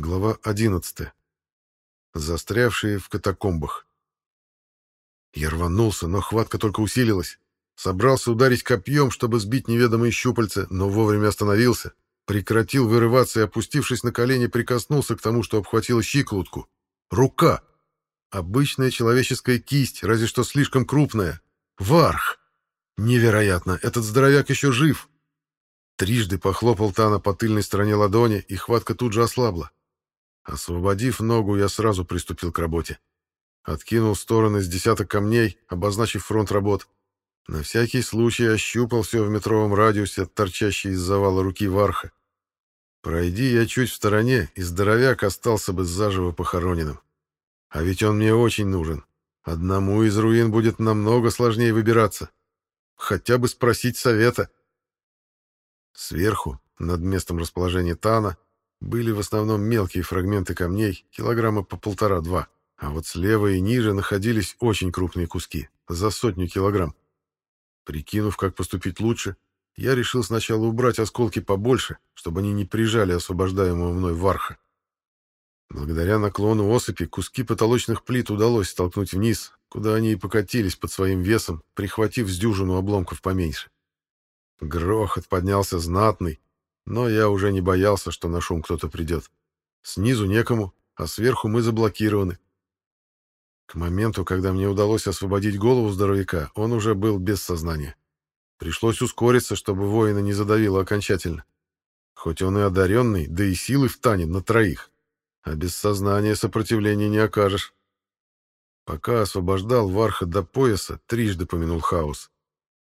Глава 11. Застрявшие в катакомбах. Я рванулся, но хватка только усилилась. Собрался ударить копьем, чтобы сбить неведомые щупальца, но вовремя остановился. Прекратил вырываться и, опустившись на колени, прикоснулся к тому, что обхватило щиколотку. Рука! Обычная человеческая кисть, разве что слишком крупная. Варх! Невероятно! Этот здоровяк еще жив! Трижды похлопал Тана по тыльной стороне ладони, и хватка тут же ослабла. Освободив ногу, я сразу приступил к работе. Откинул в стороны с десяток камней, обозначив фронт работ. На всякий случай ощупал все в метровом радиусе от торчащей из завала руки Варха. Пройди я чуть в стороне, и здоровяк остался бы заживо похороненным. А ведь он мне очень нужен. Одному из руин будет намного сложнее выбираться. Хотя бы спросить совета. Сверху, над местом расположения Тана, были в основном мелкие фрагменты камней, килограмма по полтора-два. А вот слева и ниже находились очень крупные куски, за сотню килограмм. Прикинув, как поступить лучше, я решил сначала убрать осколки побольше, чтобы они не прижали освобождаемого мной варха. Благодаря наклону осыпи куски потолочных плит удалось столкнуть вниз, куда они и покатились под своим весом, прихватив с дюжину обломков поменьше. Грохот поднялся знатный, но я уже не боялся, что на шум кто-то придет. Снизу некому, а сверху мы заблокированы. К моменту, когда мне удалось освободить голову здоровяка, он уже был без сознания. Пришлось ускориться, чтобы воина не задавило окончательно. Хоть он и одаренный, да и силы втанет на троих. А без сознания сопротивления не окажешь. Пока освобождал Варха до пояса, трижды помянул хаос.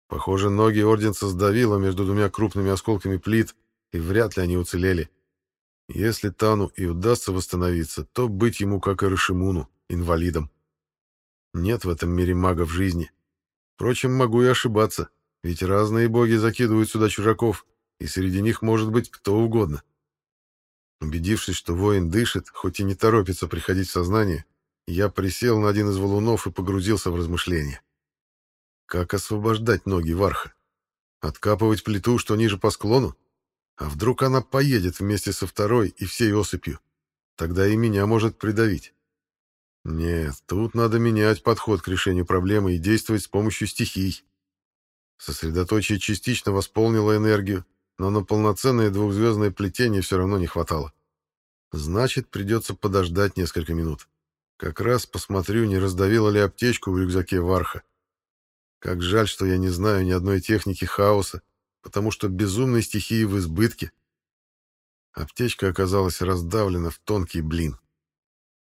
Похоже, ноги Орденца сдавило между двумя крупными осколками плит, и вряд ли они уцелели. Если Тану и удастся восстановиться, то быть ему, как и Рашимуну, инвалидом. Нет в этом мире магов жизни. Впрочем, могу и ошибаться, ведь разные боги закидывают сюда чужаков, и среди них может быть кто угодно. Убедившись, что воин дышит, хоть и не торопится приходить в сознание, я присел на один из валунов и погрузился в размышления. Как освобождать ноги Варха? Откапывать плиту, что ниже по склону? А вдруг она поедет вместе со второй и всей осыпью? Тогда и меня может придавить. Нет, тут надо менять подход к решению проблемы и действовать с помощью стихий. Сосредоточие частично восполнило энергию, но на полноценное двухзвездное плетение все равно не хватало. Значит, придется подождать несколько минут. Как раз посмотрю, не раздавила ли аптечку в рюкзаке Варха. Как жаль, что я не знаю ни одной техники хаоса, потому что безумной стихии в избытке. Аптечка оказалась раздавлена в тонкий блин.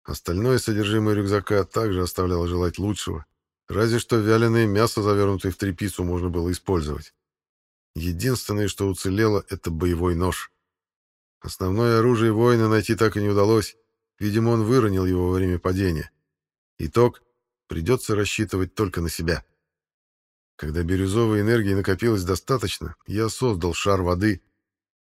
Остальное содержимое рюкзака также оставляло желать лучшего. Разве что вяленое мясо, завернутое в тряпицу, можно было использовать. Единственное, что уцелело, — это боевой нож. Основное оружие воина найти так и не удалось. Видимо, он выронил его во время падения. Итог — придется рассчитывать только на себя. Когда бирюзовой энергии накопилось достаточно, я создал шар воды.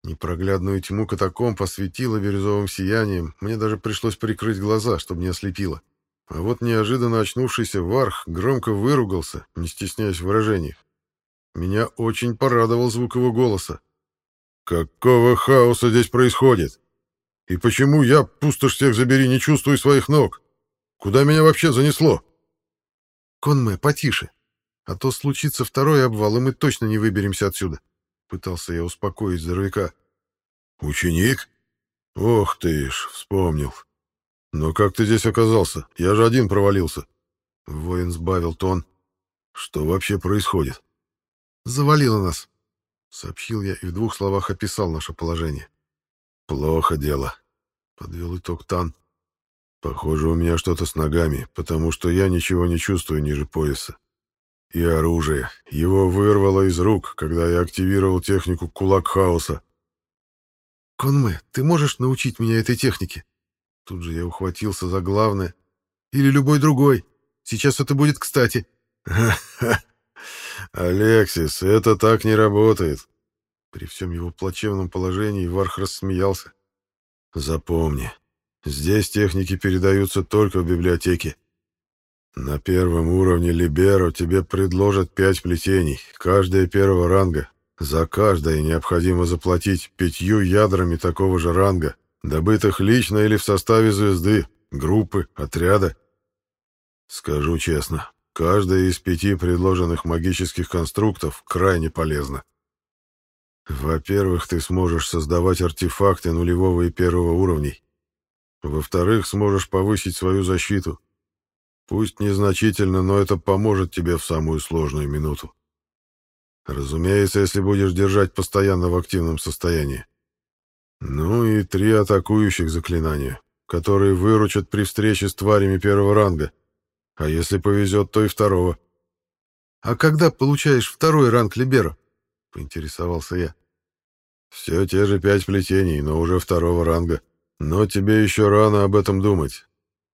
Непроглядную тьму катакомб осветила бирюзовым сиянием, мне даже пришлось прикрыть глаза, чтобы не ослепило. А вот неожиданно очнувшийся Варх громко выругался, не стесняясь в выражениях. Меня очень порадовал звук его голоса. «Какого хаоса здесь происходит? И почему я, пустошь всех забери, не чувствую своих ног? Куда меня вообще занесло?» «Конме, потише!» А то случится второй обвал, и мы точно не выберемся отсюда. Пытался я успокоить здоровяка. Ученик? Ох ты ж, вспомнил. Но как ты здесь оказался? Я же один провалился. Воин сбавил тон. Что вообще происходит? Завалило нас, сообщил я и в двух словах описал наше положение. Плохо дело, подвел итог Тан. Похоже, у меня что-то с ногами, потому что я ничего не чувствую ниже пояса. И оружие. Его вырвало из рук, когда я активировал технику кулак хаоса. «Конме, ты можешь научить меня этой технике?» Тут же я ухватился за главное. «Или любой другой. Сейчас это будет кстати». «Ха-ха! Алексис, это так не работает!» При всем его плачевном положении Варх рассмеялся. «Запомни, здесь техники передаются только в библиотеке. На первом уровне Либеро тебе предложат пять плетений, каждое первого ранга. За каждое необходимо заплатить пятью ядрами такого же ранга, добытых лично или в составе звезды, группы, отряда. Скажу честно, каждая из пяти предложенных магических конструктов крайне полезна. Во-первых, ты сможешь создавать артефакты нулевого и первого уровней. Во-вторых, сможешь повысить свою защиту. Пусть незначительно, но это поможет тебе в самую сложную минуту. Разумеется, если будешь держать постоянно в активном состоянии. Ну и три атакующих заклинания, которые выручат при встрече с тварями первого ранга. А если повезет, то и второго. «А когда получаешь второй ранг Либеро?» — поинтересовался я. «Все те же пять плетений, но уже второго ранга. Но тебе еще рано об этом думать.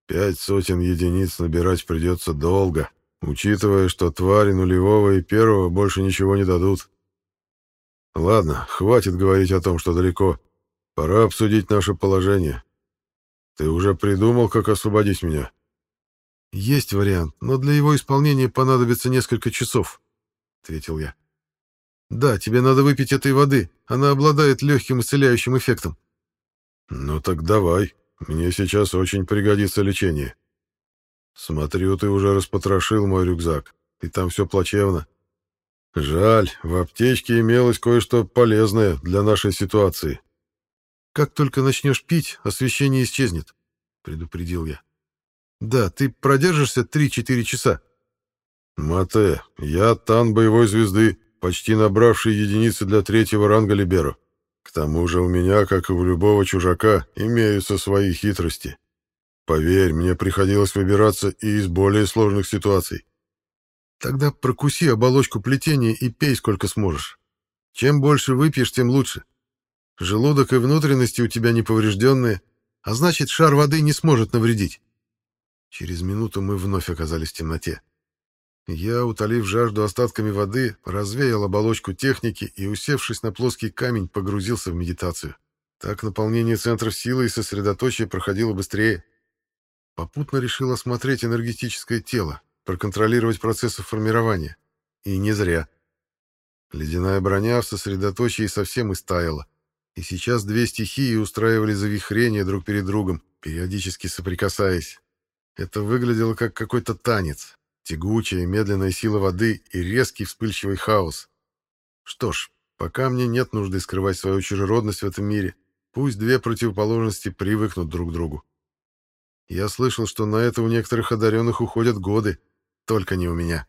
Пять сотен единиц набирать придется долго, учитывая, что твари нулевого и первого больше ничего не дадут. Ладно, хватит говорить о том, что далеко. Пора обсудить наше положение. Ты уже придумал, как освободить меня? Есть вариант, но для его исполнения понадобится несколько часов, ответил я. Да, тебе надо выпить этой воды. Она обладает легким исцеляющим эффектом. Ну так давай. Мне сейчас очень пригодится лечение. Смотрю, ты уже распотрошил мой рюкзак, и там все плачевно. Жаль, в аптечке имелось кое-что полезное для нашей ситуации. Как только начнешь пить, освещение исчезнет, предупредил я. Да, ты продержишься 3-4 часа. Мате, я тан боевой звезды, почти набравший единицы для третьего ранга Либеро. К тому же у меня, как и у любого чужака, имеются свои хитрости. Поверь, мне приходилось выбираться и из более сложных ситуаций. Тогда прокуси оболочку плетения и пей сколько сможешь. Чем больше выпьешь, тем лучше. Желудок и внутренности у тебя неповрежденные, а значит, шар воды не сможет навредить. Через минуту мы вновь оказались в темноте. Я, утолив жажду остатками воды, развеял оболочку техники и, усевшись на плоский камень, погрузился в медитацию. Так наполнение центров силы и сосредоточия проходило быстрее. Попутно решил осмотреть энергетическое тело, проконтролировать процессы формирования. И не зря. Ледяная броня в сосредоточии совсем истаяла. И сейчас две стихии устраивали завихрение друг перед другом, периодически соприкасаясь. Это выглядело как какой-то танец. Тягучая, медленная сила воды и резкий вспыльчивый хаос. Что ж, пока мне нет нужды скрывать свою чужеродность в этом мире, пусть две противоположности привыкнут друг к другу. Я слышал, что на это у некоторых одаренных уходят годы, только не у меня.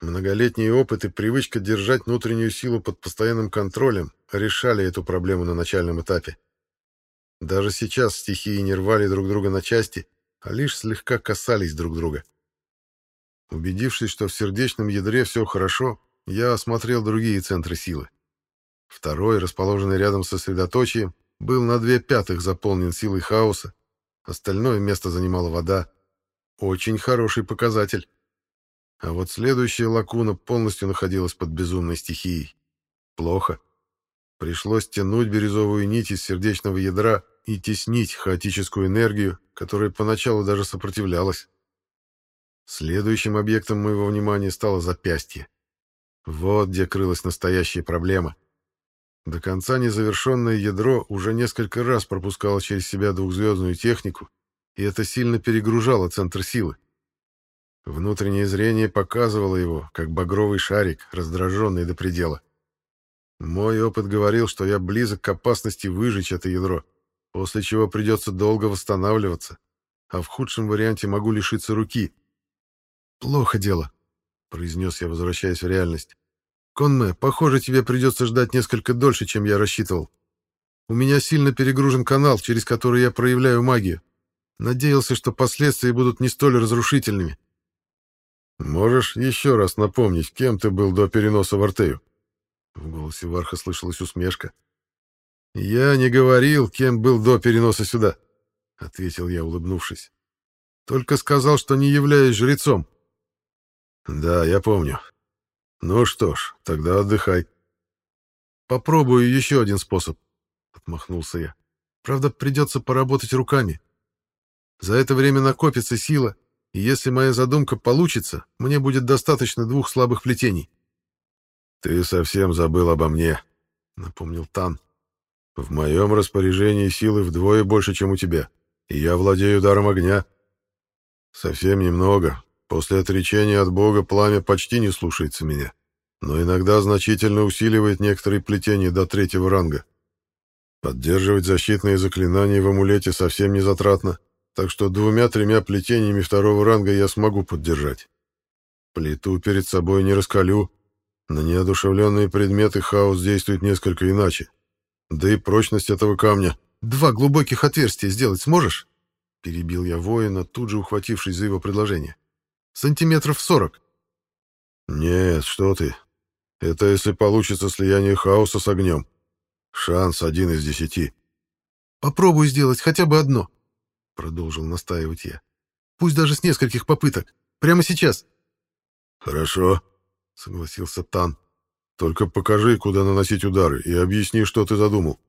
Многолетний опыт и привычка держать внутреннюю силу под постоянным контролем решали эту проблему на начальном этапе. Даже сейчас стихии не рвали друг друга на части, а лишь слегка касались друг друга. Убедившись, что в сердечном ядре все хорошо, я осмотрел другие центры силы. Второй, расположенный рядом со сосредоточием, был на две пятых заполнен силой хаоса, остальное место занимала вода. Очень хороший показатель. А вот следующая лакуна полностью находилась под безумной стихией. Плохо. Пришлось тянуть бирюзовую нить из сердечного ядра и теснить хаотическую энергию, которая поначалу даже сопротивлялась. Следующим объектом моего внимания стало запястье. Вот где крылась настоящая проблема. До конца незавершенное ядро уже несколько раз пропускало через себя двухзвездную технику, и это сильно перегружало центр силы. Внутреннее зрение показывало его, как багровый шарик, раздраженный до предела. Мой опыт говорил, что я близок к опасности выжечь это ядро, после чего придется долго восстанавливаться, а в худшем варианте могу лишиться руки. «Плохо дело», — произнес я, возвращаясь в реальность. «Конме, похоже, тебе придется ждать несколько дольше, чем я рассчитывал. У меня сильно перегружен канал, через который я проявляю магию. Надеялся, что последствия будут не столь разрушительными». «Можешь еще раз напомнить, кем ты был до переноса в Артею?» В голосе Варха слышалась усмешка. «Я не говорил, кем был до переноса сюда», — ответил я, улыбнувшись. «Только сказал, что не являюсь жрецом». «Да, я помню. Ну что ж, тогда отдыхай». «Попробую еще один способ», — отмахнулся я. «Правда, придется поработать руками. За это время накопится сила, и если моя задумка получится, мне будет достаточно двух слабых плетений. «Ты совсем забыл обо мне», — напомнил Тан. В моем распоряжении силы вдвое больше, чем у тебя, и я владею даром огня. Совсем немного. После отречения от Бога пламя почти не слушается меня, но иногда значительно усиливает некоторые плетения до третьего ранга. Поддерживать защитные заклинания в амулете совсем не затратно, так что двумя-тремя плетениями второго ранга я смогу поддержать. Плиту перед собой не раскалю. На неодушевленные предметы хаос действует несколько иначе. Да и прочность этого камня. Два глубоких отверстия сделать сможешь? Перебил я воина, тут же ухватившись за его предложение. Сантиметров сорок. Нет, что ты. Это если получится слияние хаоса с огнем. Шанс один из десяти. Попробуй сделать хотя бы одно, продолжил настаивать я. Пусть даже с нескольких попыток. Прямо сейчас. Хорошо, согласился Тан. Только покажи, куда наносить удары, и объясни, что ты задумал.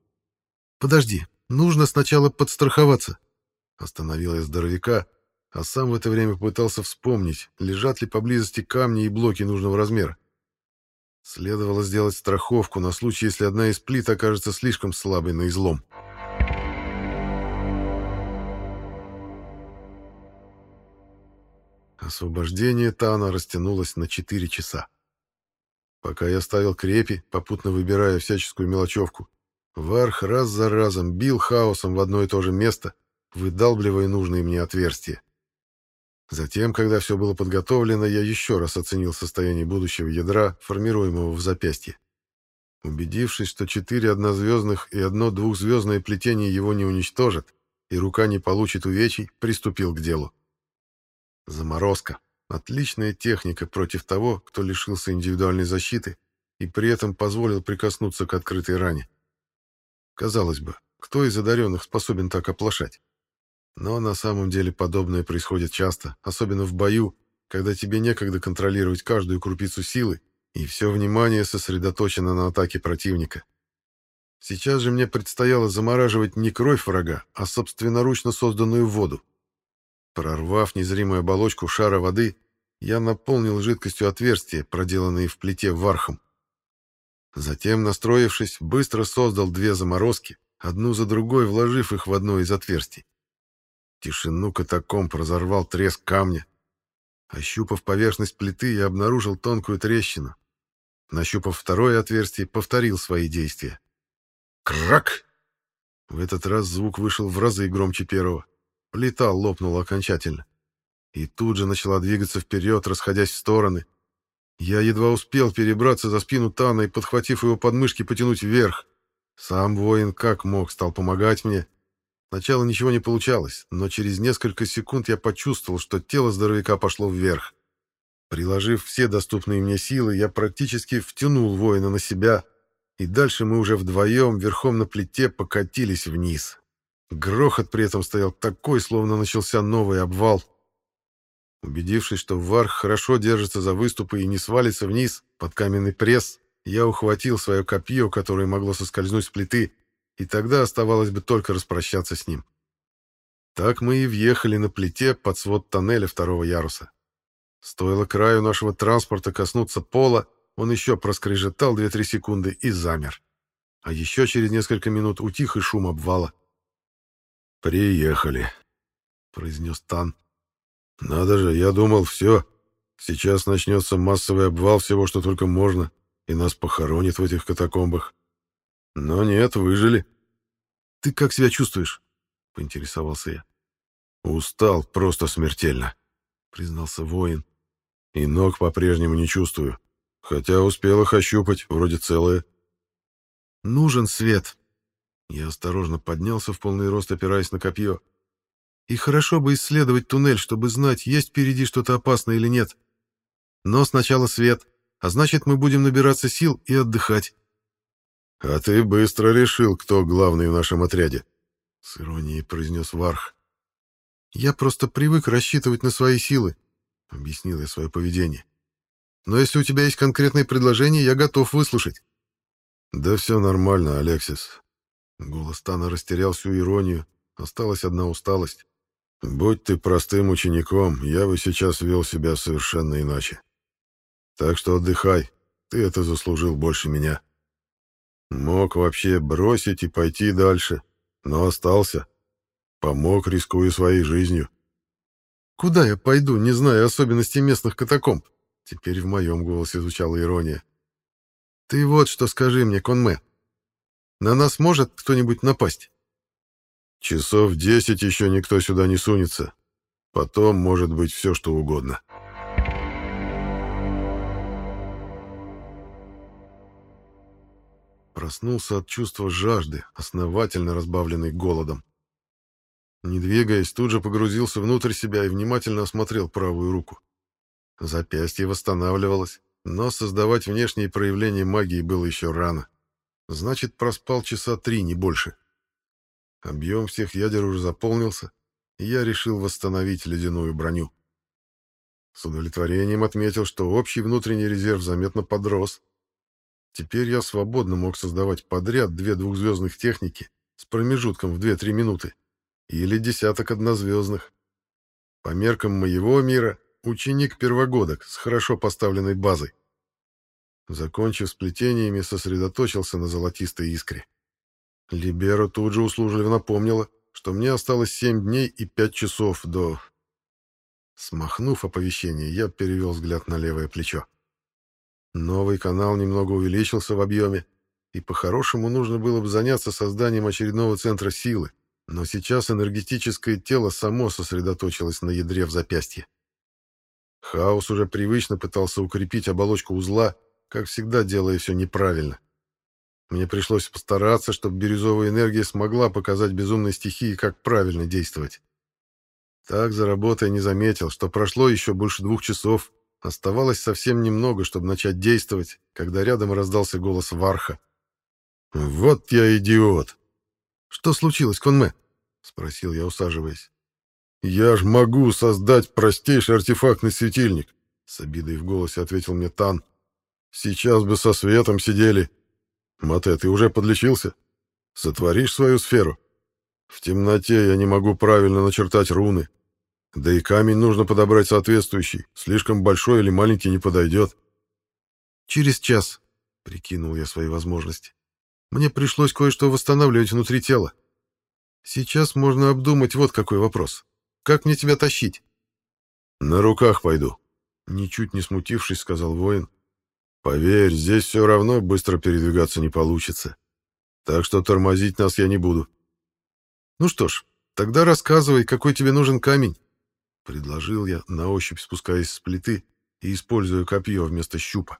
Подожди, нужно сначала подстраховаться. Остановил я здоровяка, а сам в это время пытался вспомнить, лежат ли поблизости камни и блоки нужного размера. Следовало сделать страховку на случай, если одна из плит окажется слишком слабой на излом. Освобождение Тана растянулось на 4 часа. Пока я ставил крепи, попутно выбирая всяческую мелочевку, Варх раз за разом бил хаосом в одно и то же место, выдалбливая нужные мне отверстия. Затем, когда все было подготовлено, я еще раз оценил состояние будущего ядра, формируемого в запястье. Убедившись, что четыре однозвездных и одно двухзвездное плетение его не уничтожат, и рука не получит увечий, приступил к делу. Заморозка. Отличная техника против того, кто лишился индивидуальной защиты и при этом позволил прикоснуться к открытой ране. Казалось бы, кто из одаренных способен так оплошать? Но на самом деле подобное происходит часто, особенно в бою, когда тебе некогда контролировать каждую крупицу силы, и все внимание сосредоточено на атаке противника. Сейчас же мне предстояло замораживать не кровь врага, а собственноручно созданную воду. Прорвав незримую оболочку шара воды, я наполнил жидкостью отверстие, проделанное в плите вархом. Затем, настроившись, быстро создал две заморозки, одну за другой вложив их в одно из отверстий. Тишину катакомб разорвал треск камня. Ощупав поверхность плиты, я обнаружил тонкую трещину. Нащупав второе отверстие, повторил свои действия. Крак! В этот раз звук вышел в разы громче первого. Плита лопнула окончательно. И тут же начала двигаться вперед, расходясь в стороны. Я едва успел перебраться за спину Тана и, подхватив его подмышки, потянуть вверх. Сам воин как мог стал помогать мне. Сначала ничего не получалось, но через несколько секунд я почувствовал, что тело здоровяка пошло вверх. Приложив все доступные мне силы, я практически втянул воина на себя, и дальше мы уже вдвоем верхом на плите покатились вниз. Грохот при этом стоял такой, словно начался новый обвал. Убедившись, что Варх хорошо держится за выступы и не свалится вниз под каменный пресс, я ухватил свое копье, которое могло соскользнуть с плиты, и тогда оставалось бы только распрощаться с ним. Так мы и въехали на плите под свод тоннеля второго яруса. Стоило краю нашего транспорта коснуться пола, он еще проскрежетал 2-3 секунды и замер. А еще через несколько минут утих и шум обвала. «Приехали», — произнес Тан. «Надо же, я думал, все. Сейчас начнется массовый обвал всего, что только можно, и нас похоронят в этих катакомбах. Но нет, выжили». «Ты как себя чувствуешь?» — поинтересовался я. «Устал просто смертельно», — признался воин. «И ног по-прежнему не чувствую, хотя успел их ощупать, вроде целые». «Нужен свет», я осторожно поднялся в полный рост, опираясь на копье. И хорошо бы исследовать туннель, чтобы знать, есть впереди что-то опасное или нет. Но сначала свет, а значит, мы будем набираться сил и отдыхать. — А ты быстро решил, кто главный в нашем отряде, — с иронией произнес Варх. — Я просто привык рассчитывать на свои силы, — объяснил я свое поведение. — Но если у тебя есть конкретные предложения, я готов выслушать. — Да все нормально, Алексис. Голос Тана растерял всю иронию, осталась одна усталость. «Будь ты простым учеником, я бы сейчас вел себя совершенно иначе. Так что отдыхай, ты это заслужил больше меня». Мог вообще бросить и пойти дальше, но остался. Помог, рискуя своей жизнью. «Куда я пойду, не зная особенностей местных катакомб?» Теперь в моем голосе звучала ирония. «Ты вот что скажи мне, Конме. На нас может кто-нибудь напасть?» «Часов десять еще никто сюда не сунется. Потом может быть все, что угодно». Проснулся от чувства жажды, основательно разбавленной голодом. Не двигаясь, тут же погрузился внутрь себя и внимательно осмотрел правую руку. Запястье восстанавливалось, но создавать внешние проявления магии было еще рано. Значит, проспал часа три, не больше. Объем всех ядер уже заполнился, и я решил восстановить ледяную броню. С удовлетворением отметил, что общий внутренний резерв заметно подрос. Теперь я свободно мог создавать подряд две двухзвездных техники с промежутком в 2-3 минуты или десяток однозвездных. По меркам моего мира ученик первогодок с хорошо поставленной базой. Закончив с плетениями, сосредоточился на золотистой искре. Либеро тут же услужливо напомнила, что мне осталось семь дней и пять часов до... Смахнув оповещение, я перевел взгляд на левое плечо. Новый канал немного увеличился в объеме, и по-хорошему нужно было бы заняться созданием очередного центра силы, но сейчас энергетическое тело само сосредоточилось на ядре в запястье. Хаос уже привычно пытался укрепить оболочку узла, как всегда делая все неправильно. Мне пришлось постараться, чтобы бирюзовая энергия смогла показать безумной стихии, как правильно действовать. Так, заработая, не заметил, что прошло еще больше двух часов. Оставалось совсем немного, чтобы начать действовать, когда рядом раздался голос Варха. «Вот я идиот!» «Что случилось, Конме?» — спросил я, усаживаясь. «Я ж могу создать простейший артефактный светильник», — с обидой в голосе ответил мне Тан. «Сейчас бы со светом сидели. Мате, ты уже подлечился? Сотворишь свою сферу? В темноте я не могу правильно начертать руны. Да и камень нужно подобрать соответствующий. Слишком большой или маленький не подойдет». «Через час», — прикинул я свои возможности. Мне пришлось кое-что восстанавливать внутри тела. Сейчас можно обдумать вот какой вопрос. Как мне тебя тащить? На руках пойду. Ничуть не смутившись, сказал воин. Поверь, здесь все равно быстро передвигаться не получится. Так что тормозить нас я не буду. Ну что ж, тогда рассказывай, какой тебе нужен камень. Предложил я, на ощупь спускаясь с плиты и используя копье вместо щупа.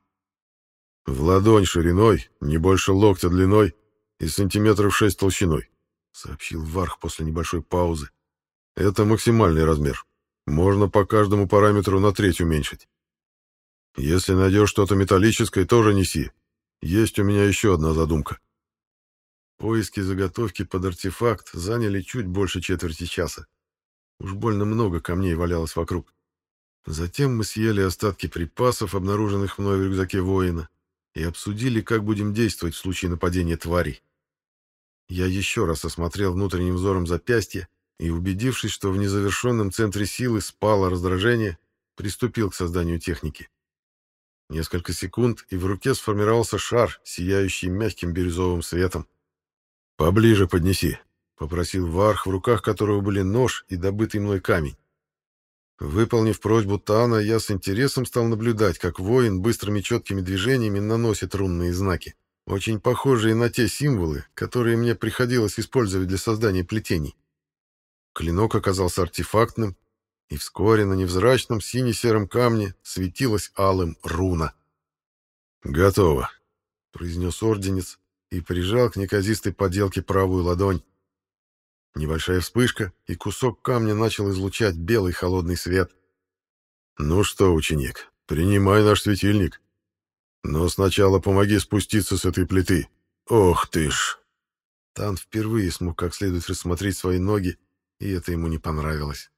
В ладонь шириной, не больше локтя длиной и сантиметров шесть толщиной, сообщил Варх после небольшой паузы. Это максимальный размер. Можно по каждому параметру на треть уменьшить. Если найдешь что-то металлическое, тоже неси. Есть у меня еще одна задумка. Поиски заготовки под артефакт заняли чуть больше четверти часа. Уж больно много камней валялось вокруг. Затем мы съели остатки припасов, обнаруженных мной в рюкзаке воина, и обсудили, как будем действовать в случае нападения тварей. Я еще раз осмотрел внутренним взором запястье и, убедившись, что в незавершенном центре силы спало раздражение, приступил к созданию техники. Несколько секунд, и в руке сформировался шар, сияющий мягким бирюзовым светом. «Поближе поднеси», — попросил Варх, в руках которого были нож и добытый мной камень. Выполнив просьбу Тана, я с интересом стал наблюдать, как воин быстрыми четкими движениями наносит рунные знаки, очень похожие на те символы, которые мне приходилось использовать для создания плетений. Клинок оказался артефактным, и вскоре на невзрачном сине-сером камне светилась алым руна. «Готово», — произнес орденец и прижал к неказистой поделке правую ладонь. Небольшая вспышка, и кусок камня начал излучать белый холодный свет. «Ну что, ученик, принимай наш светильник. Но сначала помоги спуститься с этой плиты. Ох ты ж!» Тан впервые смог как следует рассмотреть свои ноги, и это ему не понравилось.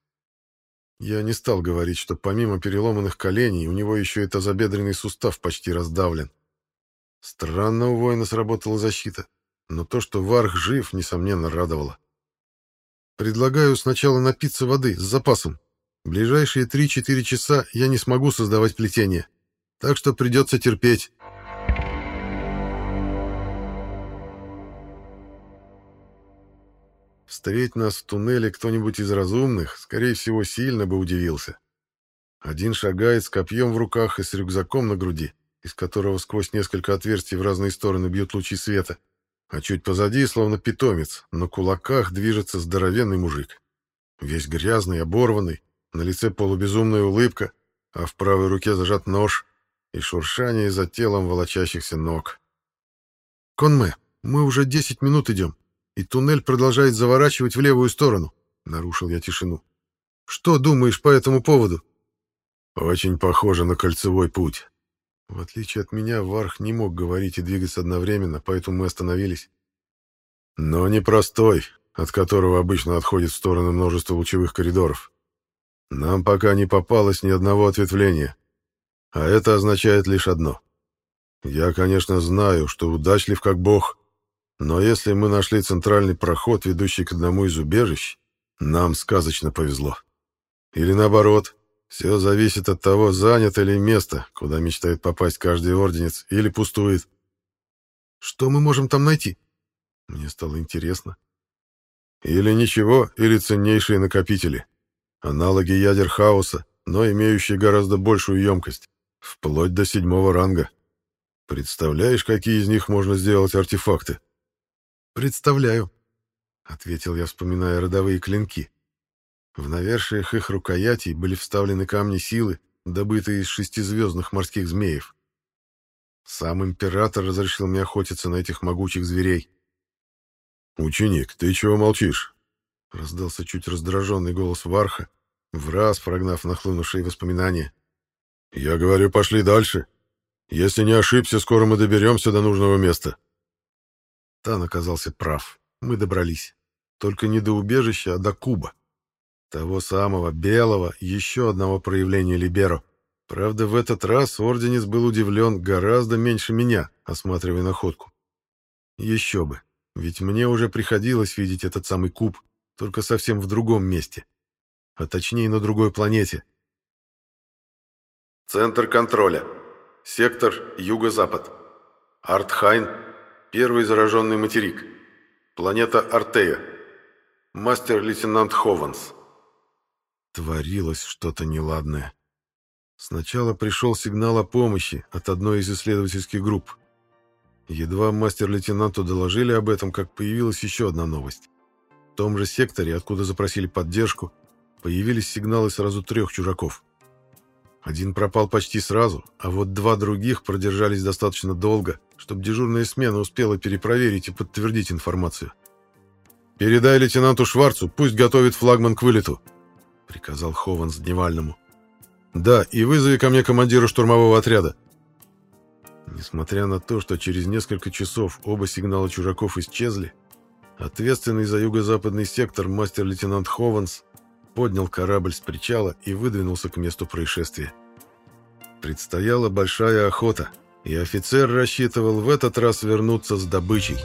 Я не стал говорить, что помимо переломанных коленей у него еще и тазобедренный сустав почти раздавлен. Странно у воина сработала защита, но то, что Варх жив, несомненно, радовало. Предлагаю сначала напиться воды с запасом. В ближайшие 3-4 часа я не смогу создавать плетение, так что придется терпеть. Встреть нас в туннеле кто-нибудь из разумных, скорее всего, сильно бы удивился. Один шагает с копьем в руках и с рюкзаком на груди, из которого сквозь несколько отверстий в разные стороны бьют лучи света — а чуть позади, словно питомец, на кулаках движется здоровенный мужик. Весь грязный, оборванный, на лице полубезумная улыбка, а в правой руке зажат нож и шуршание за телом волочащихся ног. «Конме, мы уже десять минут идем, и туннель продолжает заворачивать в левую сторону», — нарушил я тишину. «Что думаешь по этому поводу?» «Очень похоже на кольцевой путь». В отличие от меня, Варх не мог говорить и двигаться одновременно, поэтому мы остановились. «Но непростой, от которого обычно отходит в сторону множество лучевых коридоров. Нам пока не попалось ни одного ответвления. А это означает лишь одно. Я, конечно, знаю, что удачлив как бог, но если мы нашли центральный проход, ведущий к одному из убежищ, нам сказочно повезло. Или наоборот, все зависит от того, занято ли место, куда мечтает попасть каждый орденец, или пустует. Что мы можем там найти? Мне стало интересно. Или ничего, или ценнейшие накопители. Аналоги ядер хаоса, но имеющие гораздо большую емкость, вплоть до седьмого ранга. Представляешь, какие из них можно сделать артефакты? Представляю, ответил я, вспоминая родовые клинки. В навершиях их рукоятей были вставлены камни силы, добытые из шестизвездных морских змеев. Сам император разрешил мне охотиться на этих могучих зверей. «Ученик, ты чего молчишь?» — раздался чуть раздраженный голос Варха, в раз прогнав нахлынувшие воспоминания. «Я говорю, пошли дальше. Если не ошибся, скоро мы доберемся до нужного места». Тан оказался прав. Мы добрались. Только не до убежища, а до куба. Того самого, белого, еще одного проявления Либеро. Правда, в этот раз Орденец был удивлен гораздо меньше меня, осматривая находку. Еще бы. Ведь мне уже приходилось видеть этот самый куб, только совсем в другом месте. А точнее, на другой планете. Центр контроля. Сектор Юго-Запад. Артхайн. Первый зараженный материк. Планета Артея. Мастер-лейтенант Хованс. Творилось что-то неладное. Сначала пришел сигнал о помощи от одной из исследовательских групп. Едва мастер-лейтенанту доложили об этом, как появилась еще одна новость. В том же секторе, откуда запросили поддержку, появились сигналы сразу трех чужаков. Один пропал почти сразу, а вот два других продержались достаточно долго, чтобы дежурная смена успела перепроверить и подтвердить информацию. «Передай лейтенанту Шварцу, пусть готовит флагман к вылету», — приказал Хованс Дневальному. «Да, и вызови ко мне командира штурмового отряда». Несмотря на то, что через несколько часов оба сигнала чужаков исчезли, ответственный за юго-западный сектор мастер-лейтенант Хованс поднял корабль с причала и выдвинулся к месту происшествия. Предстояла большая охота, и офицер рассчитывал в этот раз вернуться с добычей.